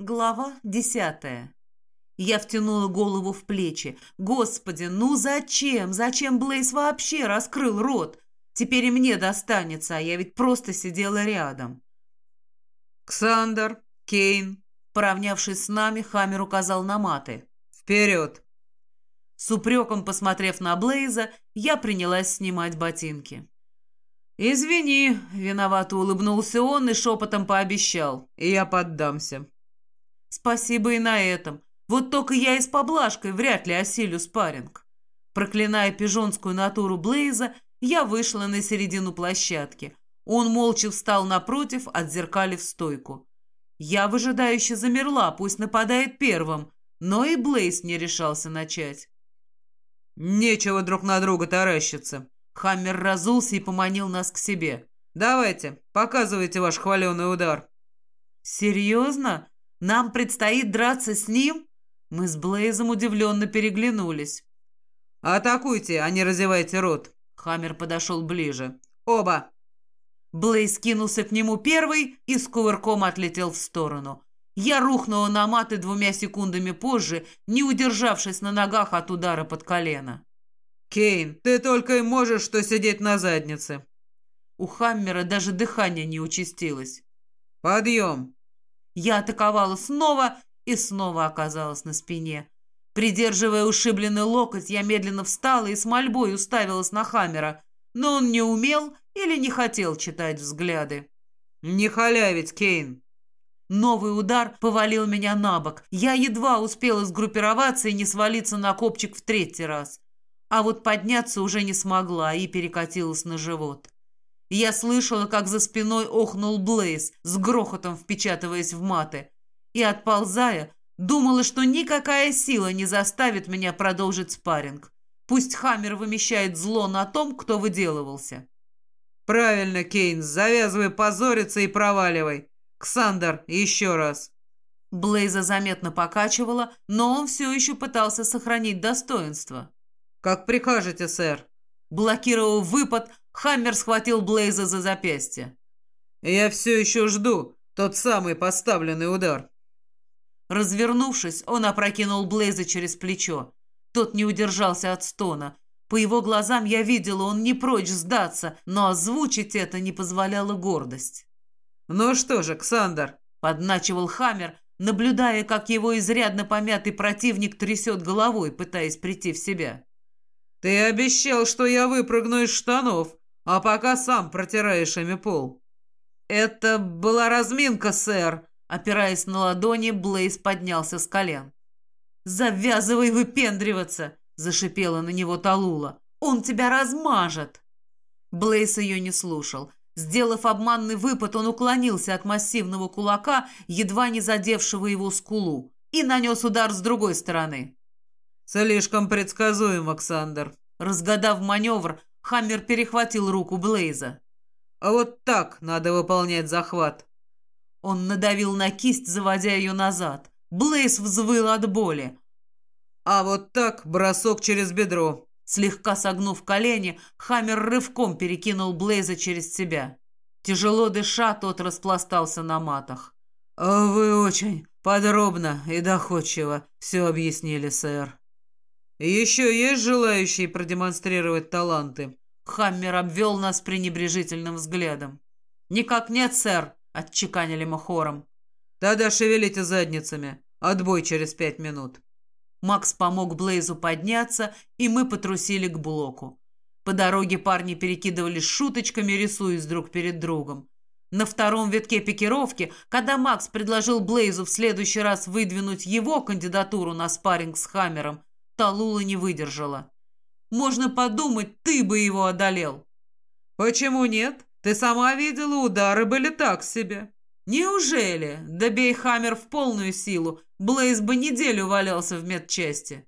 Глава десятая. Я втянула голову в плечи. Господи, ну зачем? Зачем Блейз вообще раскрыл рот? Теперь и мне достанется, а я ведь просто сидела рядом. «Ксандер, Кейн», поравнявшись с нами, Хаммер указал на маты. «Вперед!» С упреком посмотрев на Блейза, я принялась снимать ботинки. «Извини», — виновато улыбнулся он и шепотом пообещал. «Я поддамся». Спасибо и на этом. Вот только я и с поблажкой вряд ли осилю спарринг. Проклиная пижонскую натуру Блейза, я вышла на середину площадки. Он молча встал напротив, отзеркалив стойку. Я выжидающе замерла, пусть нападает первым, но и Блейз не решался начать. «Нечего друг на друга таращиться». Хаммер разулся и поманил нас к себе. «Давайте, показывайте ваш хваленый удар». «Серьезно? Нам предстоит драться с ним?» Мы с Блейзом удивленно переглянулись. «Атакуйте, а не разевайте рот!» Хаммер подошел ближе. «Оба!» Блейз кинулся к нему первый и с кувырком отлетел в сторону. Я рухнула на маты двумя секундами позже, не удержавшись на ногах от удара под колено. «Кейн, ты только и можешь что сидеть на заднице!» У Хаммера даже дыхание не участилось. «Подъем!» Я атаковала снова и снова оказалась на спине. Придерживая ушибленный локоть, я медленно встала и с мольбой уставилась на Хаммера, но он не умел или не хотел читать взгляды. «Не халявить, Кейн!» Новый удар повалил меня на бок. Я едва успела сгруппироваться и не свалиться на копчик в третий раз. А вот подняться уже не смогла и перекатилась на живот. Я слышала, как за спиной охнул Блейз, с грохотом впечатываясь в маты. И, отползая, думала, что никакая сила не заставит меня продолжить спарринг. Пусть Хаммер вымещает зло на том, кто выделывался. «Правильно, Кейн, завязывай позориться и проваливай. Ксандер, еще раз». Блейза заметно покачивала, но он все еще пытался сохранить достоинство. «Как прикажете, сэр». Блокировав выпад, Хаммер схватил Блейза за запястье. «Я все еще жду тот самый поставленный удар». Развернувшись, он опрокинул Блейза через плечо. Тот не удержался от стона. По его глазам я видела, он не прочь сдаться, но озвучить это не позволяла гордость. «Ну что же, Ксандр?» — подначивал Хаммер, наблюдая, как его изрядно помятый противник трясет головой, пытаясь прийти в себя. «Ты обещал, что я выпрыгну из штанов, а пока сам протираешь ими пол». «Это была разминка, сэр», — опираясь на ладони, Блейз поднялся с колен. «Завязывай выпендриваться!» — зашипела на него Талула. «Он тебя размажет!» Блейз ее не слушал. Сделав обманный выпад, он уклонился от массивного кулака, едва не задевшего его скулу, и нанес удар с другой стороны. «Слишком предсказуем, Оксандр». Разгадав маневр, Хаммер перехватил руку Блейза. «А вот так надо выполнять захват». Он надавил на кисть, заводя ее назад. Блейз взвыл от боли. «А вот так бросок через бедро». Слегка согнув колени, Хаммер рывком перекинул Блейза через себя. Тяжело дыша, тот распластался на матах. «Вы очень подробно и доходчиво все объяснили, сэр». «Еще есть желающие продемонстрировать таланты?» Хаммер обвел нас пренебрежительным взглядом. «Никак нет, сэр», — отчеканили мы хором. «Тогда шевелите задницами. Отбой через пять минут». Макс помог Блейзу подняться, и мы потрусили к блоку. По дороге парни перекидывались шуточками, рисуясь друг перед другом. На втором витке пикировки, когда Макс предложил Блейзу в следующий раз выдвинуть его кандидатуру на спарринг с Хаммером, Талула не выдержала. «Можно подумать, ты бы его одолел». «Почему нет? Ты сама видела, удары были так себе». «Неужели? Да бей Хаммер в полную силу. Блейз бы неделю валялся в медчасти».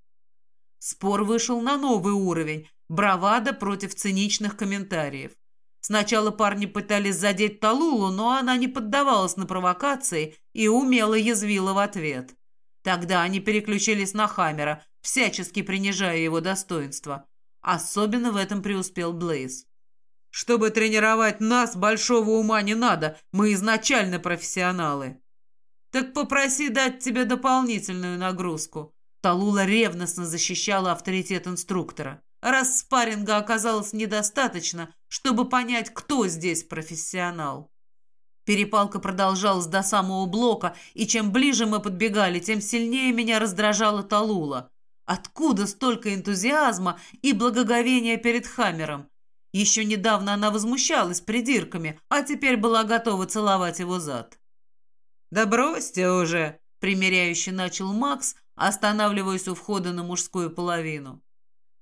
Спор вышел на новый уровень. Бравада против циничных комментариев. Сначала парни пытались задеть Талулу, но она не поддавалась на провокации и умело язвила в ответ. Тогда они переключились на Хаммера, всячески принижая его достоинство. Особенно в этом преуспел Блейз. «Чтобы тренировать нас, большого ума не надо, мы изначально профессионалы». Так попроси дать тебе дополнительную нагрузку. Талула ревностно защищала авторитет инструктора. Раз спарринга оказалось недостаточно, чтобы понять, кто здесь профессионал. Перепалка продолжалась до самого блока, и чем ближе мы подбегали, тем сильнее меня раздражала Талула. Откуда столько энтузиазма и благоговения перед Хаммером? Еще недавно она возмущалась придирками, а теперь была готова целовать его зад. «Да бросьте уже!» — примиряюще начал Макс, останавливаясь у входа на мужскую половину.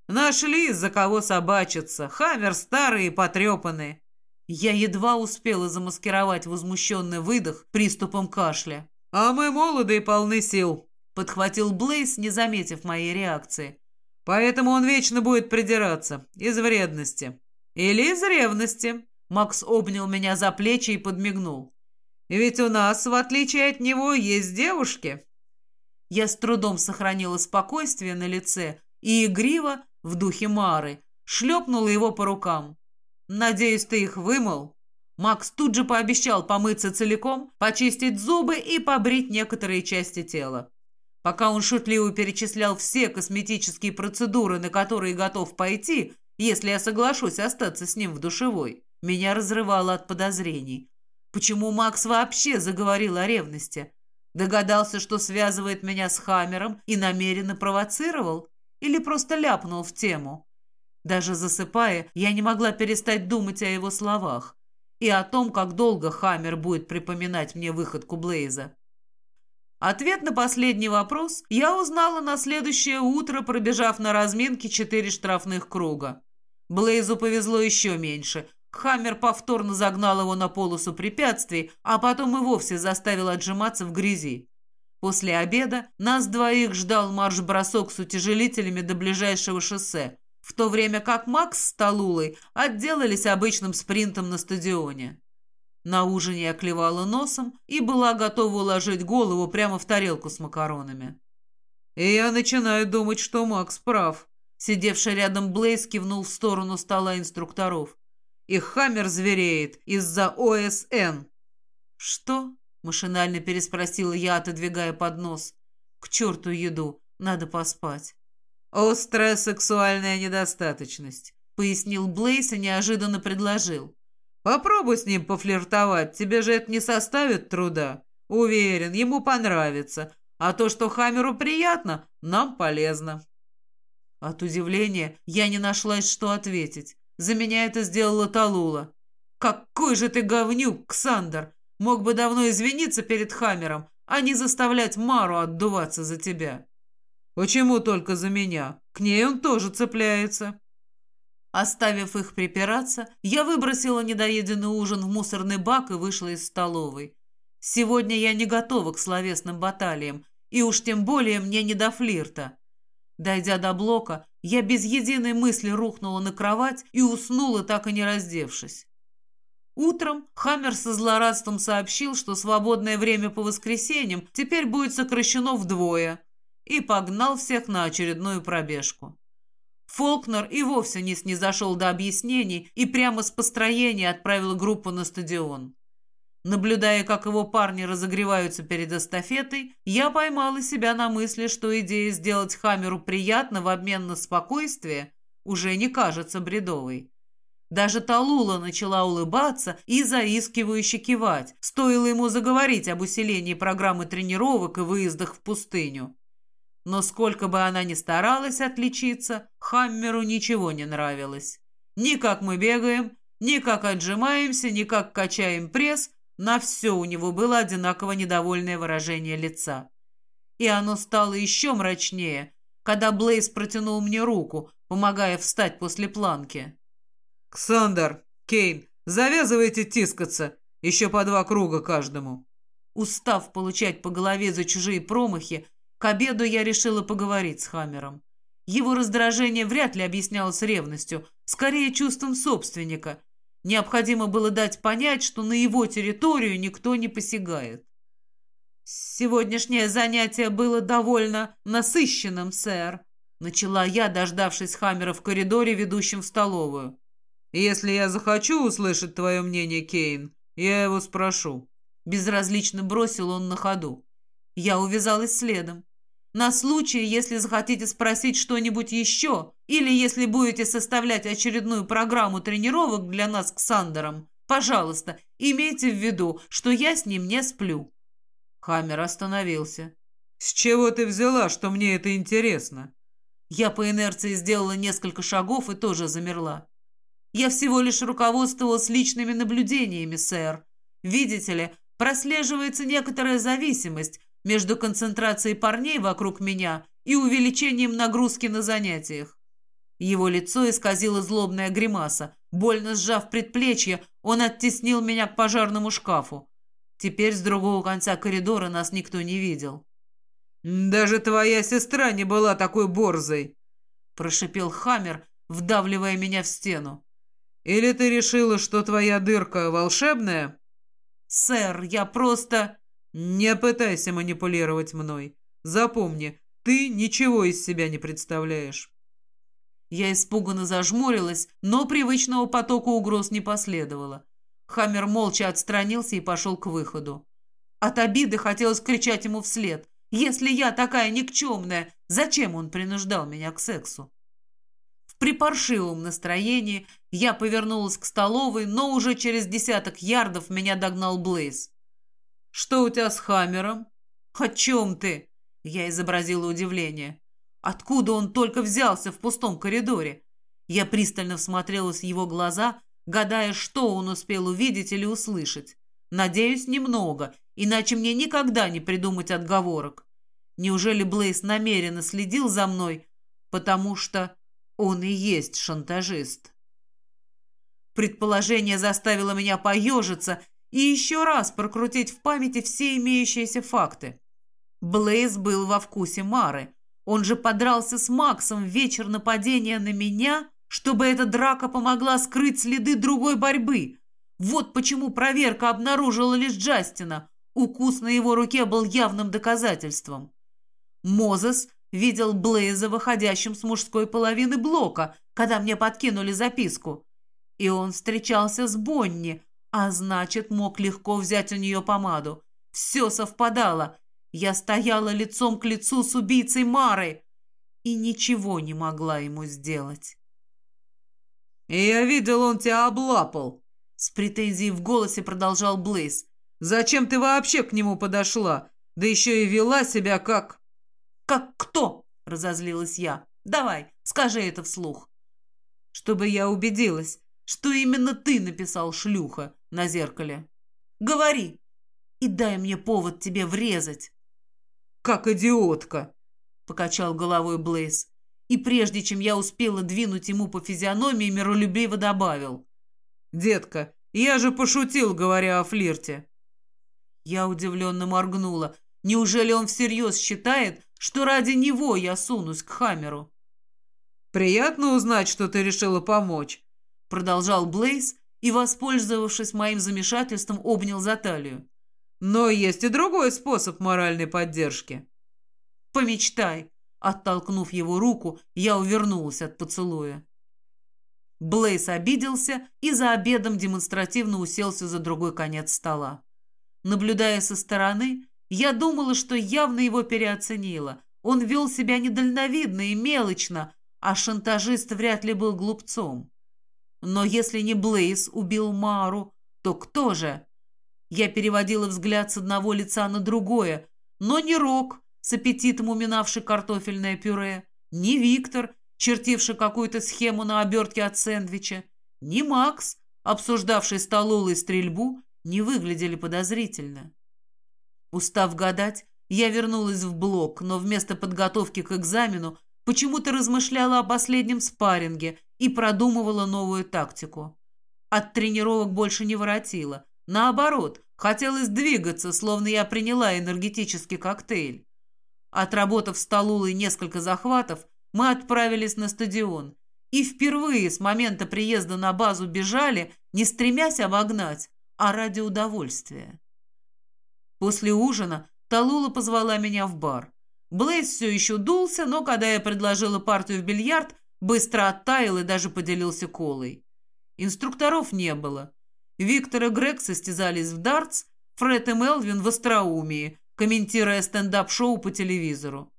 «Нашли, за кого собачиться. Хаммер старый и потрепанный». Я едва успела замаскировать возмущенный выдох приступом кашля. «А мы молоды и полны сил», — подхватил Блейз, не заметив моей реакции. «Поэтому он вечно будет придираться. Из вредности. Или из ревности». Макс обнял меня за плечи и подмигнул. «Ведь у нас, в отличие от него, есть девушки». Я с трудом сохранила спокойствие на лице и игриво, в духе Мары, шлепнула его по рукам. «Надеюсь, ты их вымыл?» Макс тут же пообещал помыться целиком, почистить зубы и побрить некоторые части тела. Пока он шутливо перечислял все косметические процедуры, на которые готов пойти, если я соглашусь остаться с ним в душевой, меня разрывало от подозрений. Почему Макс вообще заговорил о ревности? Догадался, что связывает меня с Хаммером и намеренно провоцировал? Или просто ляпнул в тему? Даже засыпая, я не могла перестать думать о его словах и о том, как долго Хаммер будет припоминать мне выходку Блейза. Ответ на последний вопрос я узнала на следующее утро, пробежав на разминке четыре штрафных круга. Блейзу повезло еще меньше. Хаммер повторно загнал его на полосу препятствий, а потом и вовсе заставил отжиматься в грязи. После обеда нас двоих ждал марш-бросок с утяжелителями до ближайшего шоссе, в то время как Макс с Талулой отделались обычным спринтом на стадионе. На ужине я клевала носом и была готова уложить голову прямо в тарелку с макаронами. И я начинаю думать, что Макс прав. Сидевший рядом Блейз кивнул в сторону стола инструкторов. И Хаммер звереет из-за ОСН. «Что?» — машинально переспросила я, отодвигая поднос. «К черту еду, надо поспать». «Острая сексуальная недостаточность», — пояснил Блейс и неожиданно предложил. «Попробуй с ним пофлиртовать, тебе же это не составит труда. Уверен, ему понравится. А то, что Хамеру приятно, нам полезно». От удивления я не нашлась, что ответить. За меня это сделала Талула. «Какой же ты говнюк, Ксандр! Мог бы давно извиниться перед Хамером, а не заставлять Мару отдуваться за тебя». «Почему только за меня? К ней он тоже цепляется». Оставив их припираться, я выбросила недоеденный ужин в мусорный бак и вышла из столовой. Сегодня я не готова к словесным баталиям, и уж тем более мне не до флирта. Дойдя до блока, я без единой мысли рухнула на кровать и уснула, так и не раздевшись. Утром Хаммер со злорадством сообщил, что свободное время по воскресеньям теперь будет сокращено вдвое – и погнал всех на очередную пробежку. Фолкнер и вовсе не снизошел до объяснений и прямо с построения отправил группу на стадион. Наблюдая, как его парни разогреваются перед эстафетой, я поймала себя на мысли, что идея сделать Хамеру приятно в обмен на спокойствие уже не кажется бредовой. Даже Талула начала улыбаться и заискивающе кивать, стоило ему заговорить об усилении программы тренировок и выездах в пустыню. Но сколько бы она ни старалась отличиться, Хаммеру ничего не нравилось. Ни как мы бегаем, ни как отжимаемся, ни как качаем пресс, на все у него было одинаково недовольное выражение лица. И оно стало еще мрачнее, когда Блейз протянул мне руку, помогая встать после планки. «Ксандер, Кейн, завязывайте тискаться, еще по два круга каждому». Устав получать по голове за чужие промахи, к обеду я решила поговорить с Хаммером. Его раздражение вряд ли объяснялось ревностью, скорее чувством собственника. Необходимо было дать понять, что на его территорию никто не посягает. «Сегодняшнее занятие было довольно насыщенным, сэр», начала я, дождавшись Хаммера в коридоре, ведущем в столовую. «Если я захочу услышать твое мнение, Кейн, я его спрошу». Безразлично бросил он на ходу. Я увязалась следом. На случай, если захотите спросить что-нибудь еще, или если будете составлять очередную программу тренировок для нас с Сандером, пожалуйста, имейте в виду, что я с ним не сплю». Хаммер остановился. «С чего ты взяла, что мне это интересно?» Я по инерции сделала несколько шагов и тоже замерла. Я всего лишь руководствовалась личными наблюдениями, сэр. Видите ли, прослеживается некоторая зависимость между концентрацией парней вокруг меня и увеличением нагрузки на занятиях. Его лицо исказило злобная гримаса. Больно сжав предплечье, он оттеснил меня к пожарному шкафу. Теперь с другого конца коридора нас никто не видел. «Даже твоя сестра не была такой борзой!» Прошипел Хаммер, вдавливая меня в стену. «Или ты решила, что твоя дырка волшебная?» «Сэр, я просто...» «Не пытайся манипулировать мной. Запомни, ты ничего из себя не представляешь». Я испуганно зажмурилась, но привычного потока угроз не последовало. Хаммер молча отстранился и пошел к выходу. От обиды хотелось кричать ему вслед. Если я такая никчемная, зачем он принуждал меня к сексу? В припаршивом настроении я повернулась к столовой, но уже через десяток ярдов меня догнал Блейз. «Что у тебя с Хаммером?» «О чем ты?» Я изобразила удивление. «Откуда он только взялся в пустом коридоре?» Я пристально всмотрелась в его глаза, гадая, что он успел увидеть или услышать. Надеюсь, немного, иначе мне никогда не придумать отговорок. Неужели Блейс намеренно следил за мной, потому что он и есть шантажист? Предположение заставило меня поежиться и еще раз прокрутить в памяти все имеющиеся факты. Блейз был во вкусе Мары. Он же подрался с Максом в вечер нападения на меня, чтобы эта драка помогла скрыть следы другой борьбы. Вот почему проверка обнаружила лишь Джастина. Укус на его руке был явным доказательством. Мозес видел Блейза выходящим с мужской половины блока, когда мне подкинули записку. И он встречался с Бонни, а значит, мог легко взять у нее помаду. Все совпадало. Я стояла лицом к лицу с убийцей Мары и ничего не могла ему сделать. «И я видел, он тебя облапал», с претензией в голосе продолжал Блейз. «Зачем ты вообще к нему подошла? Да еще и вела себя как...» «Как кто?» — разозлилась я. «Давай, скажи это вслух». «Чтобы я убедилась, что именно ты написал шлюха на зеркале. Говори, и дай мне повод тебе врезать». «Как идиотка!» — покачал головой Блейз. И прежде чем я успела двинуть ему по физиономии, миролюбиво добавил. «Детка, я же пошутил, говоря о флирте». Я удивленно моргнула. Неужели он всерьез считает, что ради него я сунусь к Хамеру? «Приятно узнать, что ты решила помочь», — продолжал Блейз и, воспользовавшись моим замешательством, обнял за талию. «Но есть и другой способ моральной поддержки». «Помечтай», — оттолкнув его руку, я увернулась от поцелуя. Блейс обиделся и за обедом демонстративно уселся за другой конец стола. Наблюдая со стороны, я думала, что явно его переоценила. Он вел себя недальновидно и мелочно, а шантажист вряд ли был глупцом. Но если не Блейс убил Мару, то кто же? Я переводила взгляд с одного лица на другое, но не Рок, с аппетитом уминавший картофельное пюре, не Виктор, чертивший какую-то схему на обертке от сэндвича, ни Макс, обсуждавший стололу и стрельбу, не выглядели подозрительно. Устав гадать, я вернулась в блок, но вместо подготовки к экзамену почему-то размышляла о последнем спарринге и продумывала новую тактику. От тренировок больше не воротила. Наоборот, хотелось двигаться, словно я приняла энергетический коктейль. Отработав столулой несколько захватов, мы отправились на стадион и впервые с момента приезда на базу бежали, не стремясь обогнать, а ради удовольствия. После ужина Талула позвала меня в бар. Блейз все еще дулся, но когда я предложила партию в бильярд, быстро оттаял и даже поделился колой. Инструкторов не было. Виктор и Грег состязались в дартс, Фред и Мелвин в остроумии, комментируя стендап-шоу по телевизору.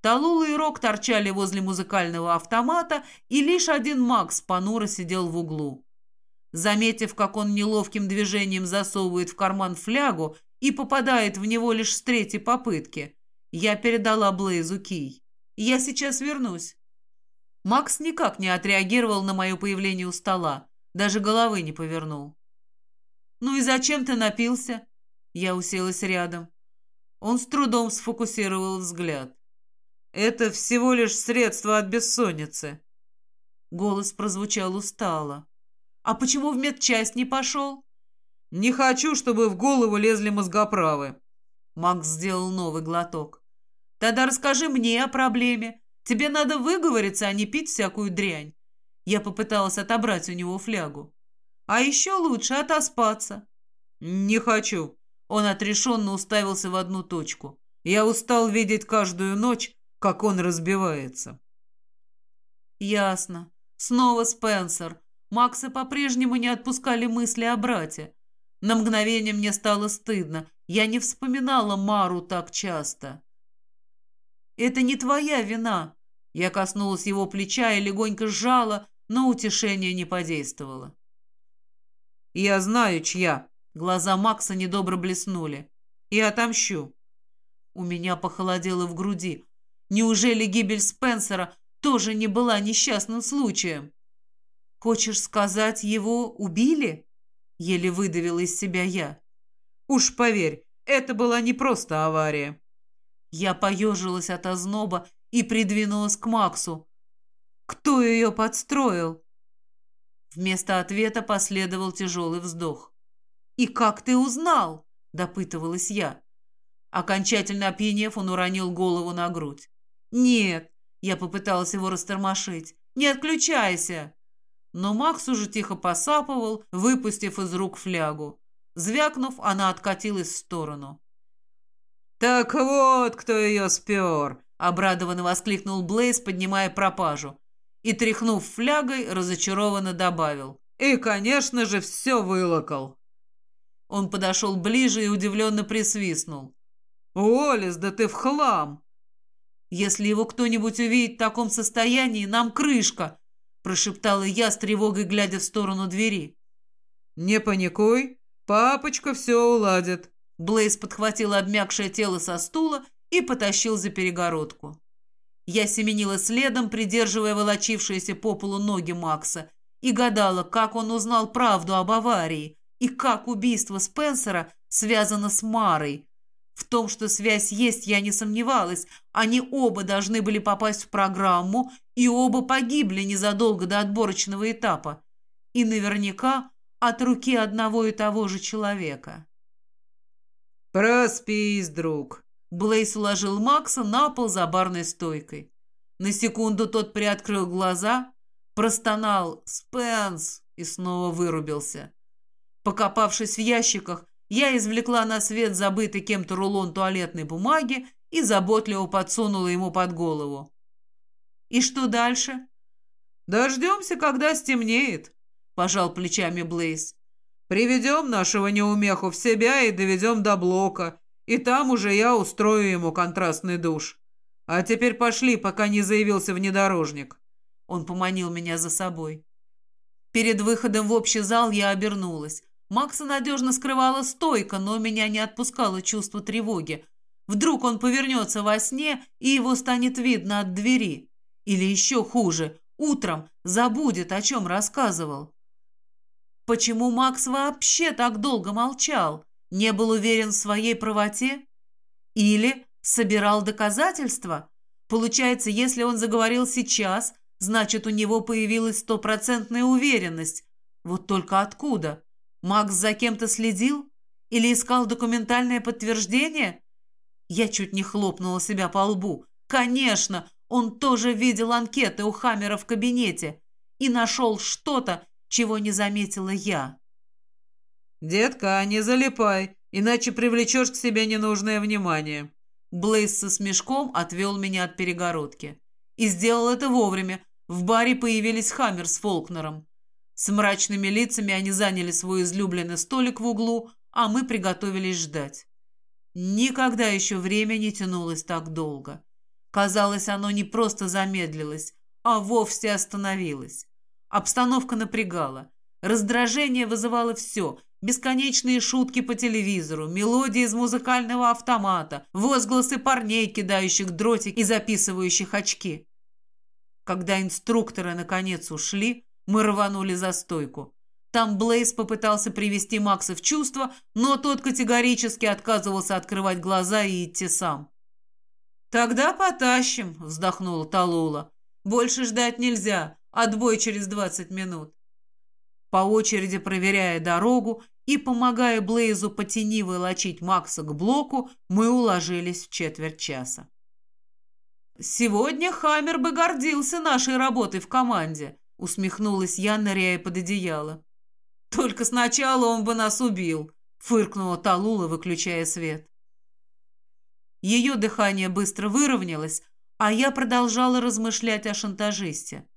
Талула и Рок торчали возле музыкального автомата, и лишь один Макс понуро сидел в углу. Заметив, как он неловким движением засовывает в карман флягу и попадает в него лишь с третьей попытки, я передала Блейзу кий. «Я сейчас вернусь». Макс никак не отреагировал на мое появление у стола, даже головы не повернул. «Ну и зачем ты напился?» Я уселась рядом. Он с трудом сфокусировал взгляд. «Это всего лишь средство от бессонницы». Голос прозвучал устало. «А почему в медчасть не пошел?» «Не хочу, чтобы в голову лезли мозгоправы». Макс сделал новый глоток. «Тогда расскажи мне о проблеме. Тебе надо выговориться, а не пить всякую дрянь». Я попыталась отобрать у него флягу. «А еще лучше отоспаться». «Не хочу». Он отрешенно уставился в одну точку. «Я устал видеть каждую ночь, как он разбивается». «Ясно. Снова Спенсер. Макса по-прежнему не отпускали мысли о брате. На мгновение мне стало стыдно. Я не вспоминала Мару так часто. «Это не твоя вина!» Я коснулась его плеча и легонько сжала, но утешение не подействовало. «Я знаю, чья!» Глаза Макса недобро блеснули. «И отомщу!» У меня похолодело в груди. Неужели гибель Спенсера тоже не была несчастным случаем? «Хочешь сказать, его убили?» Еле выдавила из себя я. «Уж поверь, это была не просто авария». Я поежилась от озноба и придвинулась к Максу. «Кто ее подстроил?» Вместо ответа последовал тяжелый вздох. «И как ты узнал?» – допытывалась я. Окончательно опьянев, он уронил голову на грудь. «Нет», – я попыталась его растормошить, – «не отключайся!» Но Макс уже тихо посапывал, выпустив из рук флягу. Звякнув, она откатилась в сторону. «Так вот, кто ее спер!» — обрадованно воскликнул Блейз, поднимая пропажу. И, тряхнув флягой, разочарованно добавил. «И, конечно же, все вылокал!» Он подошел ближе и удивленно присвистнул. «Олис, да ты в хлам!» «Если его кто-нибудь увидит в таком состоянии, нам крышка!» прошептала я с тревогой, глядя в сторону двери. «Не паникуй, папочка все уладит», Блейз подхватил обмякшее тело со стула и потащил за перегородку. Я семенила следом, придерживая волочившиеся по полу ноги Макса, и гадала, как он узнал правду об аварии и как убийство Спенсера связано с Марой. В том, что связь есть, я не сомневалась. Они оба должны были попасть в программу, и оба погибли незадолго до отборочного этапа. И наверняка от руки одного и того же человека. «Проспись, друг!» Блейс уложил Макса на пол за барной стойкой. На секунду тот приоткрыл глаза, простонал «Спенс!» и снова вырубился. Покопавшись в ящиках, я извлекла на свет забытый кем-то рулон туалетной бумаги и заботливо подсунула ему под голову. «И что дальше?» «Дождемся, когда стемнеет», — пожал плечами Блейз. Приведем нашего неумеху в себя и доведем до блока, и там уже я устрою ему контрастный душ. А теперь пошли, пока не заявился внедорожник». Он поманил меня за собой. Перед выходом в общий зал я обернулась. Макса надежно скрывала стойка, но меня не отпускало чувство тревоги. Вдруг он повернется во сне, и его станет видно от двери. Или еще хуже, утром забудет, о чем рассказывал. Почему Макс вообще так долго молчал? Не был уверен в своей правоте? Или собирал доказательства? Получается, если он заговорил сейчас, значит, у него появилась стопроцентная уверенность. Вот только откуда? Макс за кем-то следил? Или искал документальное подтверждение? Я чуть не хлопнула себя по лбу. Конечно, он тоже видел анкеты у Хаммера в кабинете и нашел что-то, чего не заметила я. «Детка, не залипай, иначе привлечешь к себе ненужное внимание». Блейз со смешком отвел меня от перегородки. И сделал это вовремя. В баре появились Хаммер с Фолкнером. С мрачными лицами они заняли свой излюбленный столик в углу, а мы приготовились ждать. Никогда еще время не тянулось так долго. Казалось, оно не просто замедлилось, а вовсе остановилось. Обстановка напрягала. Раздражение вызывало все. Бесконечные шутки по телевизору, мелодии из музыкального автомата, возгласы парней, кидающих дротик и записывающих очки. Когда инструкторы наконец ушли, мы рванули за стойку. Там Блейз попытался привести Макса в чувство, но тот категорически отказывался открывать глаза и идти сам. «Тогда потащим», — вздохнула Талула. «Больше ждать нельзя. Отбой через двадцать минут». По очереди проверяя дорогу и помогая Блейзу по тени волочить Макса к блоку, мы уложились в четверть часа. «Сегодня Хаммер бы гордился нашей работой в команде», — усмехнулась я, ныряя под одеяло. «Только сначала он бы нас убил», — фыркнула Талула, выключая свет. Ее дыхание быстро выровнялось, а я продолжала размышлять о шантажисте.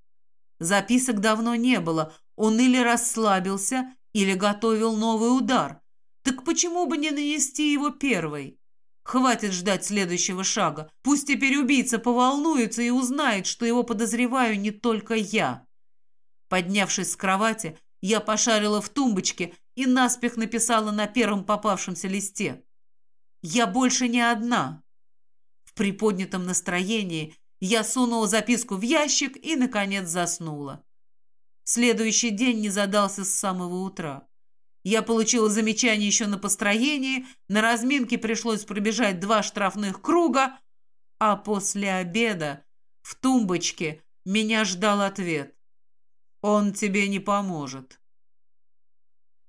Записок давно не было, он или расслабился, или готовил новый удар. Так почему бы не нанести его первой? Хватит ждать следующего шага. Пусть теперь убийца поволнуется и узнает, что его подозреваю не только я. Поднявшись с кровати, я пошарила в тумбочке и наспех написала на первом попавшемся листе. «Я больше не одна». В приподнятом настроении я сунула записку в ящик и, наконец, заснула. Следующий день не задался с самого утра. Я получила замечание еще на построении, на разминке пришлось пробежать два штрафных круга, а после обеда в тумбочке меня ждал ответ. Он тебе не поможет.